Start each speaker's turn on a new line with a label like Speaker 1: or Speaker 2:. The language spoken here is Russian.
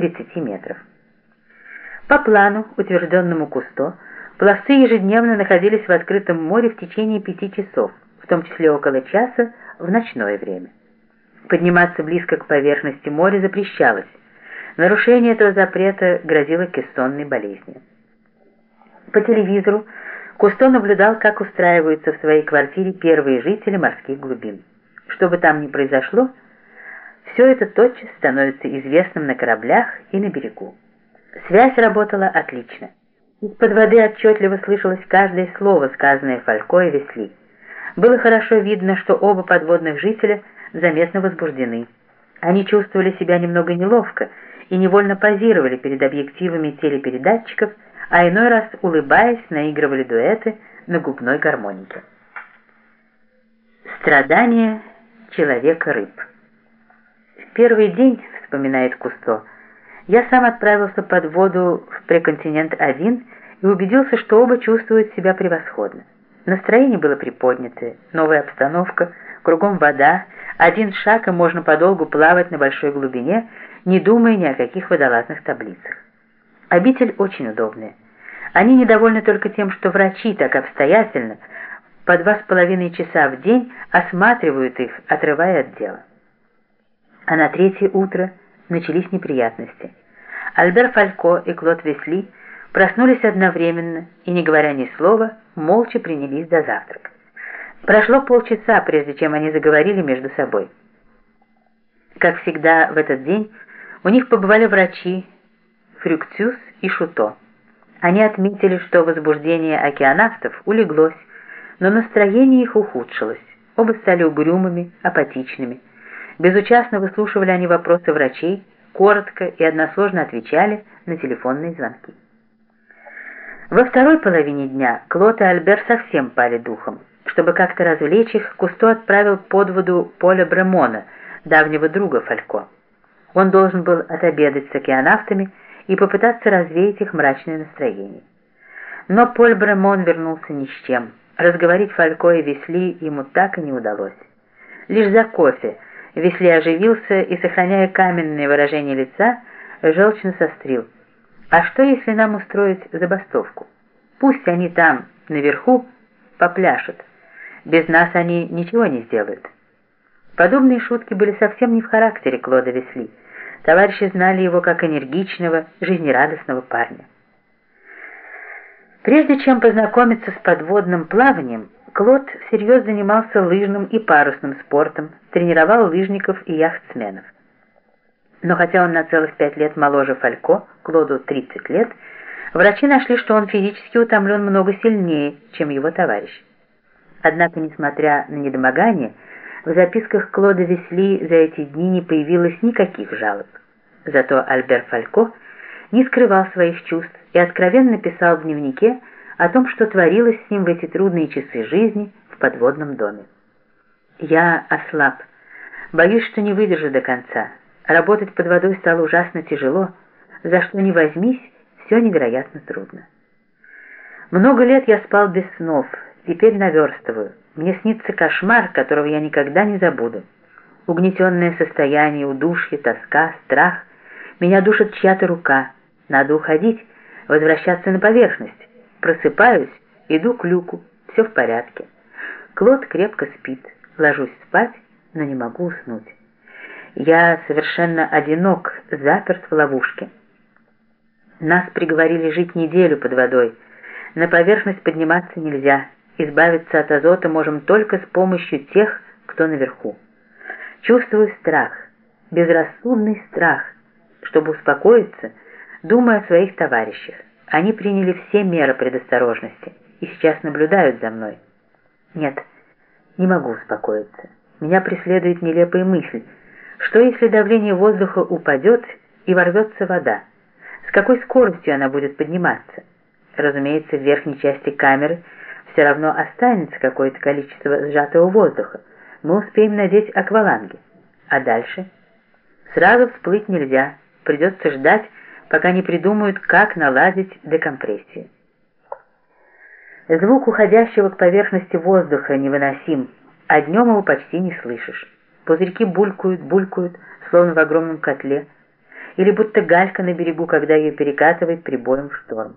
Speaker 1: 30 метров. По плану, утвержденному Кусто, пловцы ежедневно находились в открытом море в течение пяти часов, в том числе около часа в ночное время. Подниматься близко к поверхности моря запрещалось. Нарушение этого запрета грозило кессонной болезнью. По телевизору Кусто наблюдал, как устраиваются в своей квартире первые жители морских глубин. Что бы там ни произошло, все это тотчас становится известным на кораблях и на берегу. Связь работала отлично. Из-под воды отчетливо слышалось каждое слово, сказанное Фалько и Весли. Было хорошо видно, что оба подводных жителя заметно возбуждены. Они чувствовали себя немного неловко и невольно позировали перед объективами телепередатчиков, а иной раз, улыбаясь, наигрывали дуэты на губной гармонике. Страдания человека-рыб первый день, вспоминает Кусто, я сам отправился под воду в преконтинент-1 и убедился, что оба чувствуют себя превосходно. Настроение было приподнятое, новая обстановка, кругом вода, один шаг и можно подолгу плавать на большой глубине, не думая ни о каких водолазных таблицах. Обитель очень удобная. Они недовольны только тем, что врачи так обстоятельно по два с половиной часа в день осматривают их, отрывая от дела. А на третье утро начались неприятности. Альбер Фалько и Клод Весли проснулись одновременно и, не говоря ни слова, молча принялись за завтрак. Прошло полчаса, прежде чем они заговорили между собой. Как всегда в этот день у них побывали врачи, Фрюктюс и Шуто. Они отметили, что возбуждение океанавтов улеглось, но настроение их ухудшилось. Оба стали угрюмыми, апатичными. Безучастно выслушивали они вопросы врачей, коротко и односложно отвечали на телефонные звонки. Во второй половине дня Клод и Альбер совсем пали духом. Чтобы как-то развлечь их, Кусто отправил под воду Поля Бремона, давнего друга Фалько. Он должен был отобедать с океанавтами и попытаться развеять их мрачное настроение. Но Поль Бремон вернулся ни с чем. Разговорить Фалько и Весли ему так и не удалось. Лишь за кофе Весли оживился и, сохраняя каменное выражение лица, желчно сострил. «А что, если нам устроить забастовку? Пусть они там, наверху, попляшут. Без нас они ничего не сделают». Подобные шутки были совсем не в характере Клода Весли. Товарищи знали его как энергичного, жизнерадостного парня. Прежде чем познакомиться с подводным плаванием, Клод всерьез занимался лыжным и парусным спортом, тренировал лыжников и яхтсменов. Но хотя он на целых пять лет моложе Фалько, Клоду 30 лет, врачи нашли, что он физически утомлен много сильнее, чем его товарищ. Однако, несмотря на недомогание, в записках Клода Весли за эти дни не появилось никаких жалоб. Зато Альбер Фалько не скрывал своих чувств и откровенно писал в дневнике о том, что творилось с ним в эти трудные часы жизни в подводном доме. «Я ослаб. Боюсь, что не выдержу до конца. Работать под водой стало ужасно тяжело. За что ни возьмись, все невероятно трудно. Много лет я спал без снов, теперь наверстываю. Мне снится кошмар, которого я никогда не забуду. Угнетенное состояние, удушье, тоска, страх. Меня душит чья-то рука. Надо уходить, возвращаться на поверхность. Просыпаюсь, иду к люку. Все в порядке. Клод крепко спит. Ложусь спать, но не могу уснуть. Я совершенно одинок, заперт в ловушке. Нас приговорили жить неделю под водой. На поверхность подниматься нельзя. Избавиться от азота можем только с помощью тех, кто наверху. Чувствую страх, безрассудный страх. Чтобы успокоиться, думаю о своих товарищах. Они приняли все меры предосторожности и сейчас наблюдают за мной. Нет, не могу успокоиться. Меня преследует нелепая мысль. Что если давление воздуха упадет и ворвется вода? С какой скоростью она будет подниматься? Разумеется, в верхней части камеры – все равно останется какое-то количество сжатого воздуха. Мы успеем надеть акваланги. А дальше? Сразу всплыть нельзя. Придется ждать, пока не придумают, как наладить декомпрессию. Звук уходящего к поверхности воздуха невыносим, а днем его почти не слышишь. Пузырьки булькают, булькают, словно в огромном котле. или будто галька на берегу, когда ее перекатывает прибоем в шторм.